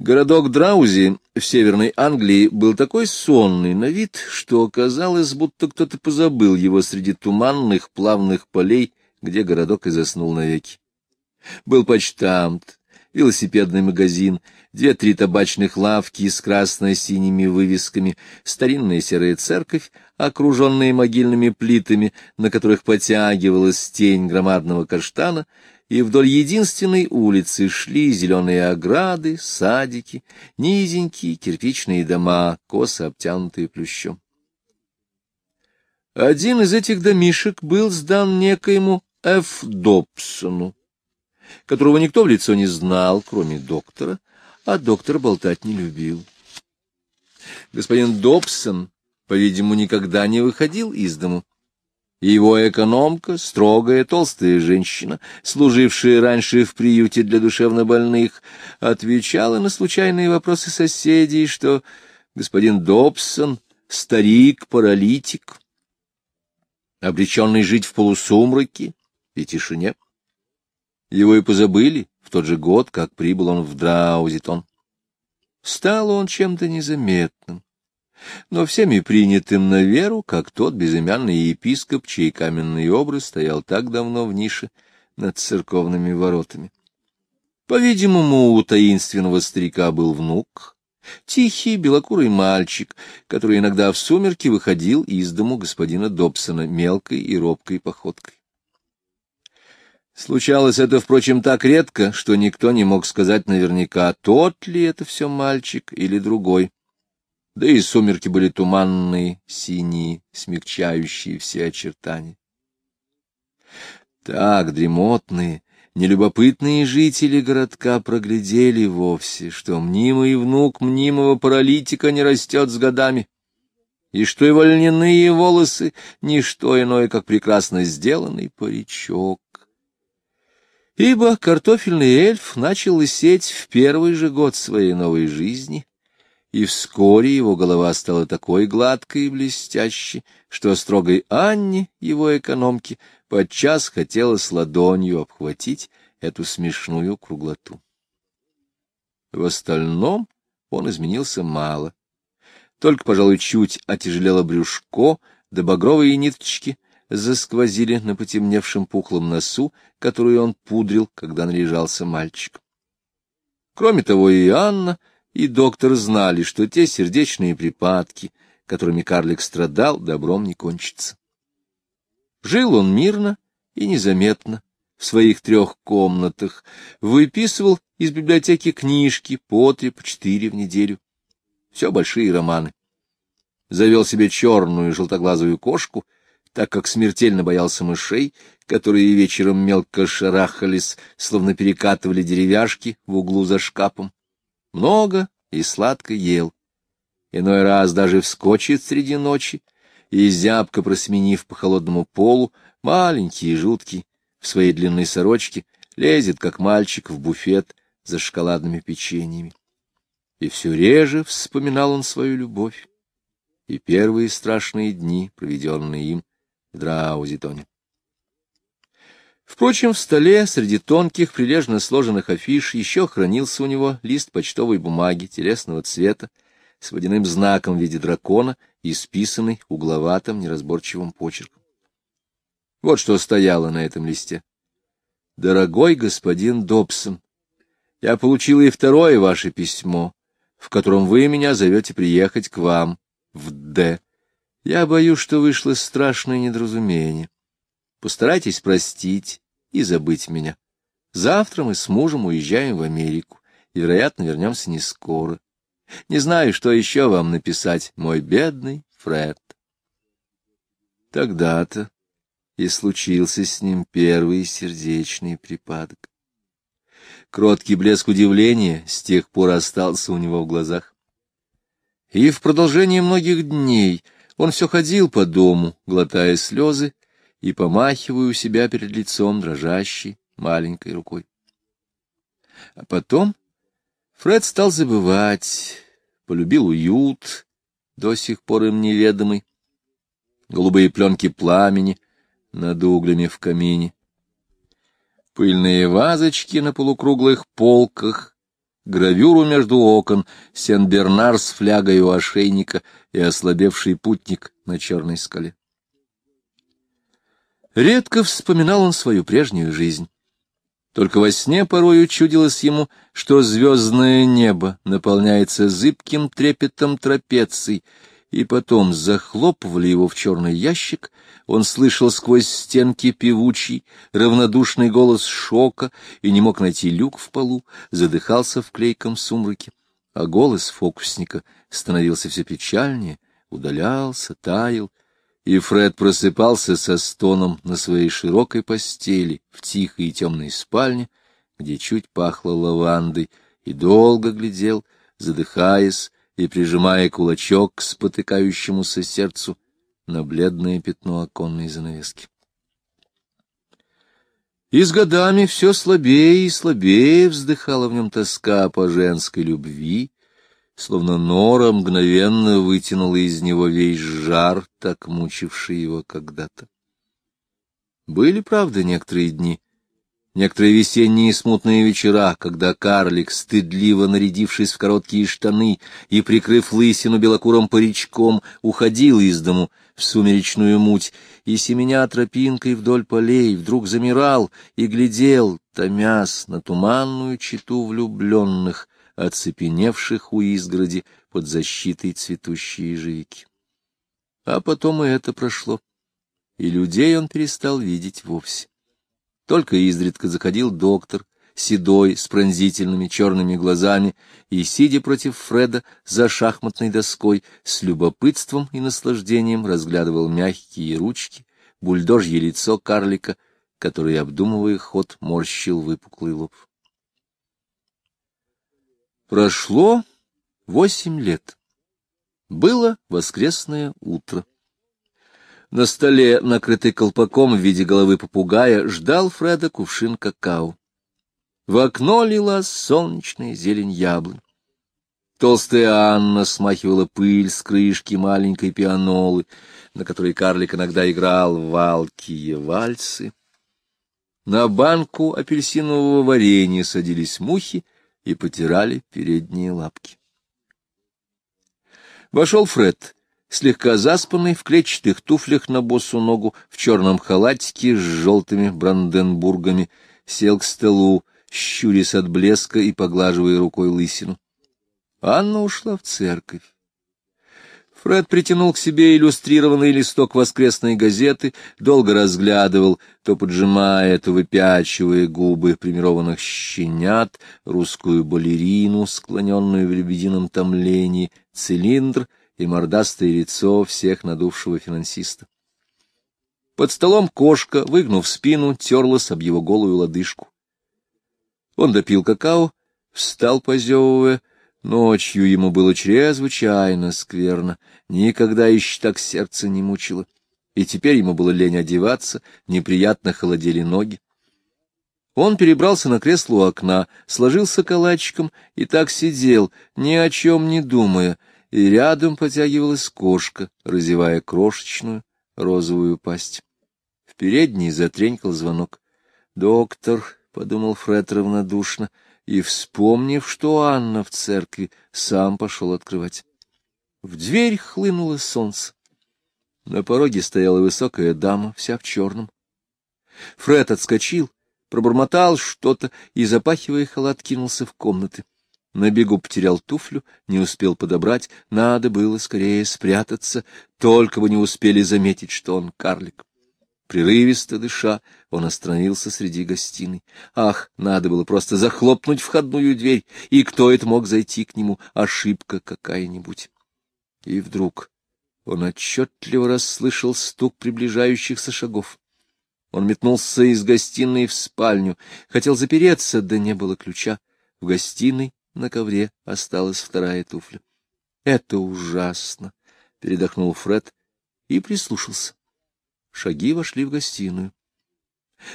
Городок Драузи в Северной Англии был такой сонный на вид, что казалось, будто кто-то позабыл его среди туманных плавных полей, где городок и заснул навеки. Был почтамт, велосипедный магазин, две-три табачных лавки с красно-синими вывесками, старинная серая церковь, окруженная могильными плитами, на которых потягивалась тень громадного каштана, и вдоль единственной улицы шли зеленые ограды, садики, низенькие кирпичные дома, косо обтянутые плющом. Один из этих домишек был сдан некоему Ф. Добсону, которого никто в лицо не знал, кроме доктора, а доктор болтать не любил. Господин Добсон, по-видимому, никогда не выходил из дому, его экономка, строгая толстая женщина, служившая раньше в приюте для душевнобольных, отвечала на случайные вопросы соседей, что господин Добсон — старик-паралитик, обреченный жить в полусумраке и тишине. Его и позабыли в тот же год, как прибыл он в Драузитон. Стал он чем-то незаметным но всеми принятым на веру, как тот безымянный епископ, чей каменный образ стоял так давно в нише над церковными воротами. По-видимому, у таинственного старика был внук, тихий белокурый мальчик, который иногда в сумерки выходил из дому господина Добсона мелкой и робкой походкой. Случалось это, впрочем, так редко, что никто не мог сказать наверняка, тот ли это все мальчик или другой да и сумерки были туманные, синие, смягчающие все очертания. Так дремотные, нелюбопытные жители городка проглядели вовсе, что мнимый внук мнимого паралитика не растет с годами, и что его льняные волосы — ничто иное, как прекрасно сделанный паричок. Ибо картофельный эльф начал лысеть в первый же год своей новой жизни, и вскоре его голова стала такой гладкой и блестящей, что строгой Анне, его экономке, подчас хотелось ладонью обхватить эту смешную круглоту. В остальном он изменился мало. Только, пожалуй, чуть отяжелело брюшко, да багровые ниточки засквозили на потемневшем пухлом носу, которую он пудрил, когда наряжался мальчик. Кроме того, и Анна и доктор знали, что те сердечные припадки, которыми карлик страдал, добром не кончатся. Жил он мирно и незаметно в своих трех комнатах, выписывал из библиотеки книжки по три, по четыре в неделю. Все большие романы. Завел себе черную желтоглазую кошку, так как смертельно боялся мышей, которые вечером мелко шарахались, словно перекатывали деревяшки в углу за шкафом много и сладко ел. Иной раз даже вскочит среди ночи и, зябко просменив по холодному полу, маленький и жуткий, в своей длинной сорочке, лезет, как мальчик, в буфет за шоколадными печеньями. И все реже вспоминал он свою любовь и первые страшные дни, проведенные им в Драузитоне. Впрочем, в столе среди тонких, прилежно сложенных афиш еще хранился у него лист почтовой бумаги телесного цвета с водяным знаком в виде дракона, исписанный угловатым неразборчивым почерком. Вот что стояло на этом листе. «Дорогой господин Добсон, я получил и второе ваше письмо, в котором вы меня зовете приехать к вам, в Д. Я боюсь, что вышло страшное недоразумение. Постарайтесь простить и забыть меня. Завтра мы с мужем уезжаем в Америку, и, вероятно, вернемся не скоро. Не знаю, что еще вам написать, мой бедный Фред. Тогда-то и случился с ним первый сердечный припадок. Кроткий блеск удивления с тех пор остался у него в глазах. И в продолжение многих дней он все ходил по дому, глотая слезы, и помахиваю себя перед лицом дрожащей маленькой рукой. А потом Фред стал забывать, полюбил уют, до сих пор им неведомый, голубые пленки пламени над углями в камине, пыльные вазочки на полукруглых полках, гравюру между окон, Сен-Бернар с флягой у ошейника и ослабевший путник на черной скале. Редко вспоминал он свою прежнюю жизнь. Только во сне порою чудилось ему, что звездное небо наполняется зыбким трепетом трапеций, и потом захлопывали его в черный ящик, он слышал сквозь стенки певучий, равнодушный голос шока и не мог найти люк в полу, задыхался в клейком сумраке, а голос фокусника становился все печальнее, удалялся, таял, и Фред просыпался со стоном на своей широкой постели в тихой и темной спальне, где чуть пахло лавандой, и долго глядел, задыхаясь и прижимая кулачок к спотыкающемуся сердцу на бледное пятно оконной занавески. И с годами все слабее и слабее вздыхала в нем тоска по женской любви, словно нора мгновенно вытянула из него весь жар, так мучивший его когда-то. Были, правда, некоторые дни, некоторые весенние смутные вечера, когда карлик, стыдливо нарядившись в короткие штаны и прикрыв лысину белокурым паричком, уходил из дому в сумеречную муть, и, семеня тропинкой вдоль полей, вдруг замирал и глядел, томясь на туманную читу влюбленных — оцепеневших у изгороди под защитой цветущей ежевики. А потом и это прошло, и людей он перестал видеть вовсе. Только изредка заходил доктор, седой, с пронзительными черными глазами, и, сидя против Фреда за шахматной доской, с любопытством и наслаждением разглядывал мягкие ручки, бульдожье лицо карлика, который, обдумывая ход, морщил выпуклый лоб. Прошло восемь лет. Было воскресное утро. На столе, накрытый колпаком в виде головы попугая, ждал Фреда кувшин какао. В окно лилась солнечная зелень яблонь. Толстая Анна смахивала пыль с крышки маленькой пианолы, на которой карлик иногда играл валкие вальсы. На банку апельсинового варенья садились мухи, и потирали передние лапки. Вошел Фред, слегка заспанный, в клетчатых туфлях на босу ногу, в черном халатике с желтыми бранденбургами, сел к столу, щурясь от блеска и поглаживая рукой лысину. Анна ушла в церковь. Фред притянул к себе иллюстрированный листок воскресной газеты, долго разглядывал, то поджимая, то выпячивая губы примированных щенят, русскую балерину, склоненную в лебедином томлении, цилиндр и мордастое лицо всех надувшего финансиста. Под столом кошка, выгнув спину, терлась об его голую лодыжку. Он допил какао, встал, позевывая, Ночью ему было чрезвычайно скверно, никогда еще так сердце не мучило, и теперь ему было лень одеваться, неприятно холодели ноги. Он перебрался на кресло у окна, сложился калачиком и так сидел, ни о чем не думая, и рядом потягивалась кошка, разевая крошечную розовую пасть. В передней затренькал звонок. «Доктор», — подумал Фред равнодушно, — и, вспомнив, что Анна в церкви, сам пошел открывать. В дверь хлынуло солнце. На пороге стояла высокая дама, вся в черном. Фред отскочил, пробормотал что-то и, запахивая халат, кинулся в комнаты. На бегу потерял туфлю, не успел подобрать, надо было скорее спрятаться, только бы не успели заметить, что он карлик. Прерывисто дыша, он остановился среди гостиной. Ах, надо было просто захлопнуть входную дверь, и кто это мог зайти к нему? Ошибка какая-нибудь. И вдруг он отчетливо расслышал стук приближающихся шагов. Он метнулся из гостиной в спальню, хотел запереться, да не было ключа. В гостиной на ковре осталась вторая туфля. — Это ужасно! — передохнул Фред и прислушался. Шаги вошли в гостиную.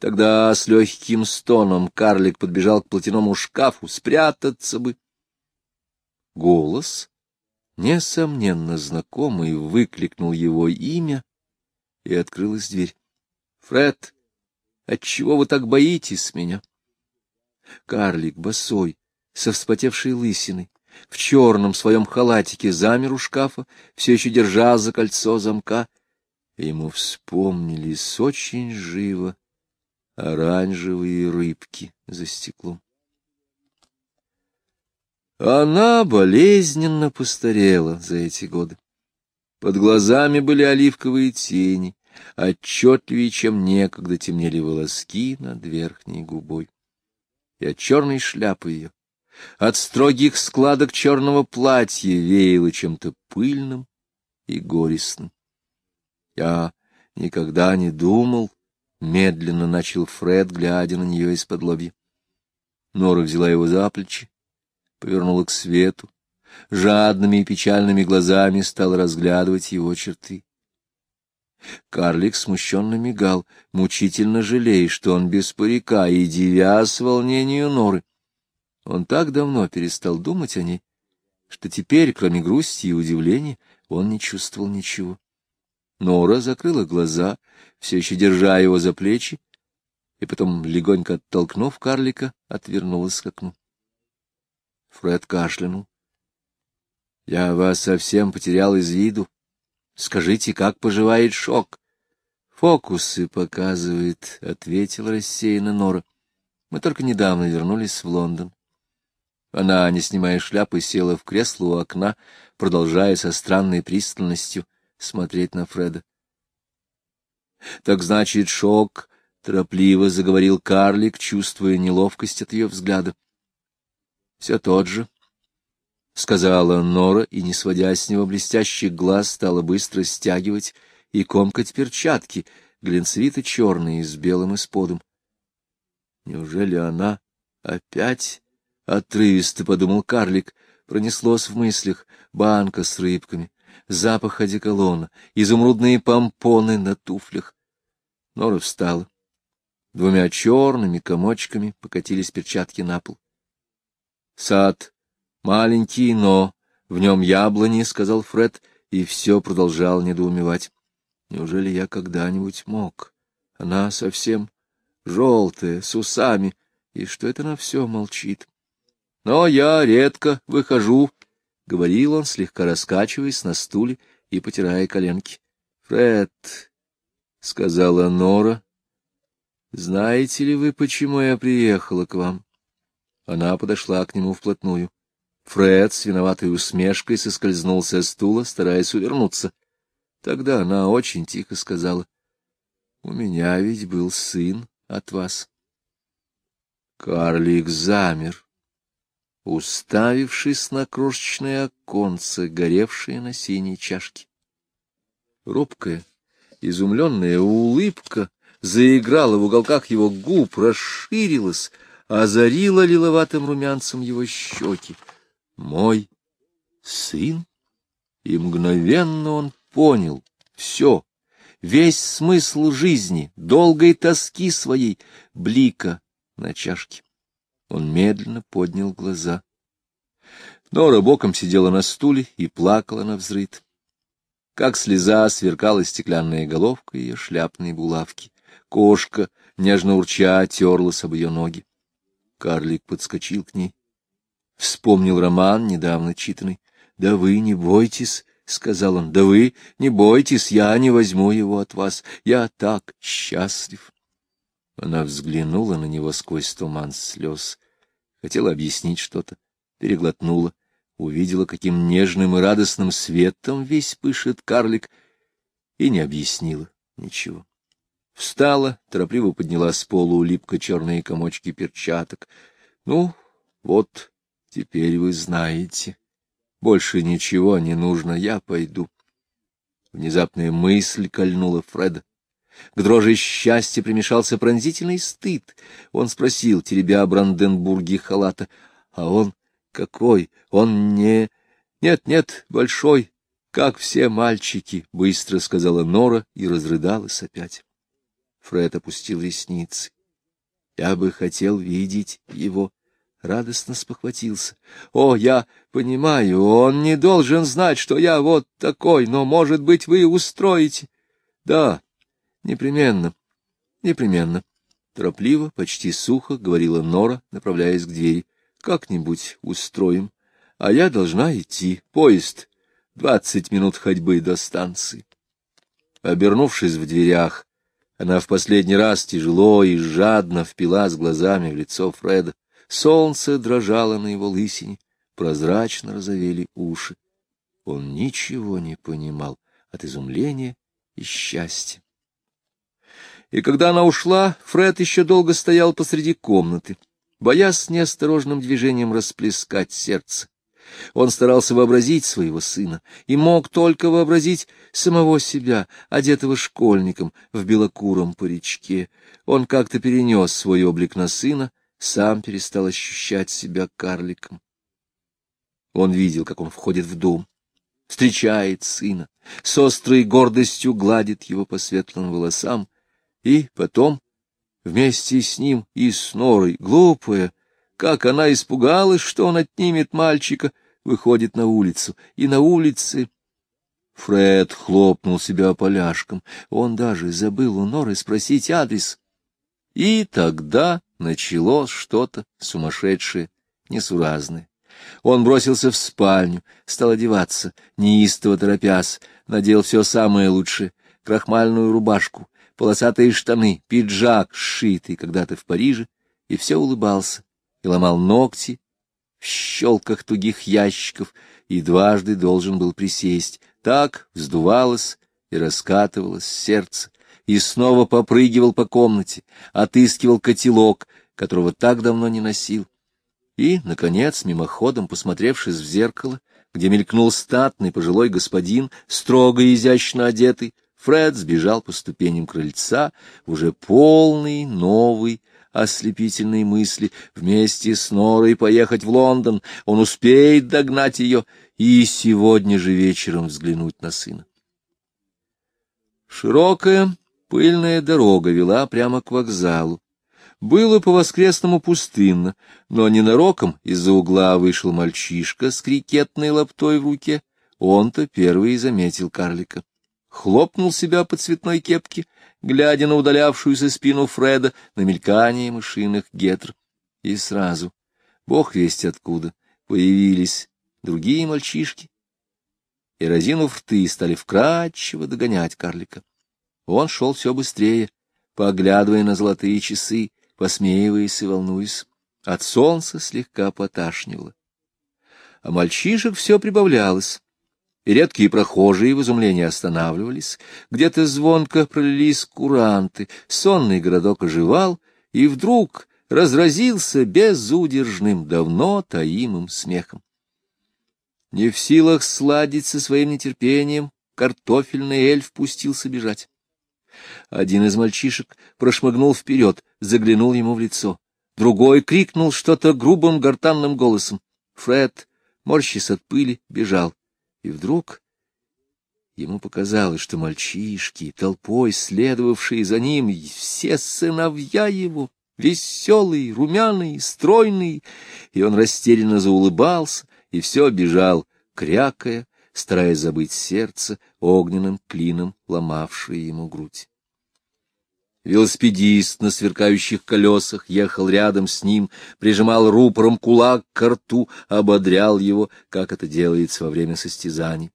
Тогда с легким стоном карлик подбежал к платяному шкафу, спрятаться бы. Голос, несомненно знакомый, выкликнул его имя, и открылась дверь. — Фред, отчего вы так боитесь меня? Карлик, босой, со вспотевшей лысиной, в черном своем халатике замер у шкафа, все еще держа за кольцо замка. Ему вспомнились очень живо оранжевые рыбки за стеклом. Она болезненно постарела за эти годы. Под глазами были оливковые тени, отчетливее, чем некогда темнели волоски над верхней губой. И от черной шляпы ее, от строгих складок черного платья веяло чем-то пыльным и горестным. Я никогда не думал, — медленно начал Фред, глядя на нее из-под лобья. Нора взяла его за плечи, повернула к свету, жадными и печальными глазами стала разглядывать его черты. Карлик смущенно мигал, мучительно жалея, что он без парика и девясь волнению Норы. Он так давно перестал думать о ней, что теперь, кроме грусти и удивления, он не чувствовал ничего. Нора закрыла глаза, все еще держа его за плечи, и потом, легонько оттолкнув карлика, отвернулась к окну. Фред кашлянул. — Я вас совсем потерял из виду. Скажите, как поживает шок? — Фокусы показывает, — ответил рассеянно Нора. — Мы только недавно вернулись в Лондон. Она, не снимая шляпы, села в кресло у окна, продолжая со странной пристальностью смотреть на Фреда. — Так значит, шок, — торопливо заговорил карлик, чувствуя неловкость от ее взгляда. — Все тот же, — сказала Нора, и, не сводя с него блестящих глаз, стала быстро стягивать и комкать перчатки, глинцевито-черные, с белым исподом. Неужели она опять — отрывисто подумал карлик, пронеслось в мыслях банка с рыбками, запах одеколона, изумрудные помпоны на туфлях. Нора встала. Двумя черными комочками покатились перчатки на пол. Сад маленький, но в нем яблони, — сказал Фред, и все продолжал недоумевать. Неужели я когда-нибудь мог? Она совсем желтая, с усами, и что это на все молчит? Но я редко выхожу, — говорил он, слегка раскачиваясь на стуле и потирая коленки. — Фред, — сказала Нора, — знаете ли вы, почему я приехала к вам? Она подошла к нему вплотную. Фред с виноватой усмешкой соскользнул со стула, стараясь увернуться. Тогда она очень тихо сказала, — У меня ведь был сын от вас. Карлик замер уставившись на крошечное оконце, горевшее на синей чашке. Робкая, изумленная улыбка заиграла в уголках его губ, расширилась, озарила лиловатым румянцем его щеки. «Мой сын?» И мгновенно он понял все, весь смысл жизни, долгой тоски своей, блика на чашке. Он медленно поднял глаза. Нора боком сидела на стуле и плакала на взрыд. Как слеза сверкала стеклянная головка ее шляпной булавки. Кошка, нежно урча, терлась об ее ноги. Карлик подскочил к ней. Вспомнил роман, недавно читанный. — Да вы не бойтесь, — сказал он, — да вы не бойтесь, я не возьму его от вас. Я так счастлив. Она взглянула на него сквозь туман слез, хотела объяснить что-то, переглотнула, увидела, каким нежным и радостным светом весь пышет карлик, и не объяснила ничего. Встала, торопливо подняла с пола улипко черные комочки перчаток. Ну, вот, теперь вы знаете. Больше ничего не нужно, я пойду. Внезапная мысль кольнула Фреда. К дрожи счастья примешался пронзительный стыд. Он спросил, теребя Бранденбурги халата, а он какой? Он не... Нет-нет, большой, как все мальчики, — быстро сказала Нора и разрыдалась опять. Фред опустил ресницы. Я бы хотел видеть его. Радостно спохватился. О, я понимаю, он не должен знать, что я вот такой, но, может быть, вы устроите. Да, Непременно, непременно. Торопливо, почти сухо, говорила Нора, направляясь к двери. как-нибудь устроим, а я должна идти. Поезд двадцать минут ходьбы до станции. Обернувшись в дверях, она в последний раз тяжело и жадно впилась глазами в лицо Фреда. Солнце дрожало на его лысине, прозрачно разовели уши. Он ничего не понимал от изумления и счастья. И когда она ушла, Фред еще долго стоял посреди комнаты, боясь неосторожным движением расплескать сердце. Он старался вообразить своего сына и мог только вообразить самого себя, одетого школьником в белокуром паричке. Он как-то перенес свой облик на сына, сам перестал ощущать себя карликом. Он видел, как он входит в дом, встречает сына, с острой гордостью гладит его по светлым волосам, и потом вместе с ним и с Норой, глупая, как она испугалась, что он отнимет мальчика, выходит на улицу, и на улице... Фред хлопнул себя поляшком, он даже забыл у Норы спросить адрес. И тогда началось что-то сумасшедшее, несуразное. Он бросился в спальню, стал одеваться, неистово торопясь, надел все самое лучшее — крахмальную рубашку, полосатые штаны, пиджак, сшитый когда-то в Париже, и все улыбался, и ломал ногти в щелках тугих ящиков, и дважды должен был присесть. Так вздувалось и раскатывалось сердце, и снова попрыгивал по комнате, отыскивал котелок, которого так давно не носил. И, наконец, мимоходом, посмотревшись в зеркало, где мелькнул статный пожилой господин, строго и изящно одетый, Фред сбежал по ступеням крыльца, уже полный, новый, ослепительной мысли вместе с Норой поехать в Лондон, он успеет догнать ее и сегодня же вечером взглянуть на сына. Широкая пыльная дорога вела прямо к вокзалу. Было по-воскресному пустынно, но ненароком из-за угла вышел мальчишка с крикетной лаптой в руке. Он-то первый и заметил карлика хлопнул себя по цветной кепке, глядя на удалявшуюся спину Фреда, на мелькание мышиных гетр. И сразу, бог весть откуда, появились другие мальчишки, и, разинув рты, стали вкрадчиво догонять карлика. Он шел все быстрее, поглядывая на золотые часы, посмеиваясь и волнуясь. От солнца слегка поташнивало. А мальчишек все прибавлялось и редкие прохожие в изумлении останавливались, где-то звонко пролились куранты, сонный городок оживал, и вдруг разразился безудержным, давно таимым смехом. Не в силах сладить со своим нетерпением, картофельный эльф пустился бежать. Один из мальчишек прошмыгнул вперед, заглянул ему в лицо. Другой крикнул что-то грубым гортанным голосом. Фред, морщись от пыли, бежал. И вдруг ему показалось, что мальчишки, толпой следовавшие за ним, все сыновья его, веселые, румяные, стройные, и он растерянно заулыбался и все бежал, крякая, стараясь забыть сердце, огненным клином ломавшее ему грудь. Велосипедист на сверкающих колесах ехал рядом с ним, прижимал рупором кулак к рту, ободрял его, как это делается во время состязаний.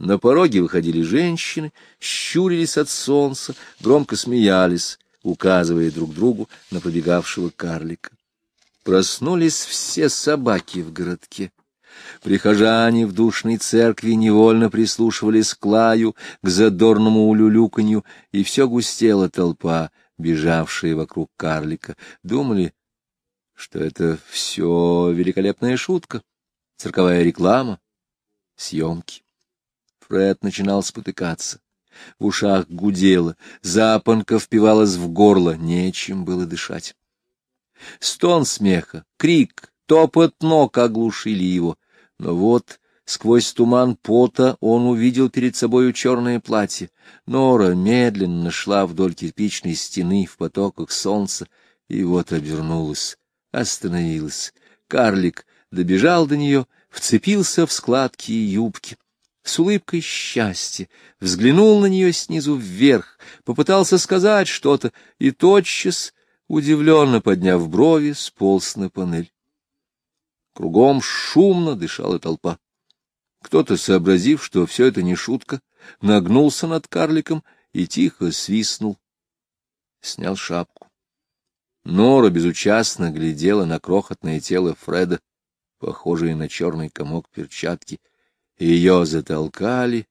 На пороге выходили женщины, щурились от солнца, громко смеялись, указывая друг другу на побегавшего карлика. Проснулись все собаки в городке. Прихожане в душной церкви невольно прислушивались к лаю, к задорному улюлюканью, и все густела толпа, бежавшая вокруг карлика. Думали, что это все великолепная шутка, цирковая реклама, съемки. Фред начинал спотыкаться. В ушах гудело, запонка впивалась в горло, нечем было дышать. Стон смеха, крик, топот ног оглушили его. Но вот сквозь туман пота он увидел перед собою черное платье. Нора медленно шла вдоль кирпичной стены в потоках солнца, и вот обернулась, остановилась. Карлик добежал до нее, вцепился в складки юбки. С улыбкой счастья взглянул на нее снизу вверх, попытался сказать что-то и тотчас, удивленно подняв брови, сполз на панель. Кругом шумно дышала толпа. Кто-то, сообразив, что все это не шутка, нагнулся над карликом и тихо свистнул. Снял шапку. Нора безучастно глядела на крохотное тело Фреда, похожее на черный комок перчатки. Ее затолкали,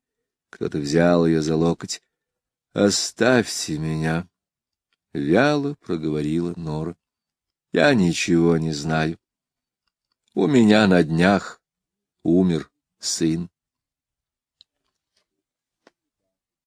кто-то взял ее за локоть. — Оставьте меня, — вяло проговорила Нора. — Я ничего не знаю. У меня на днях умер сын.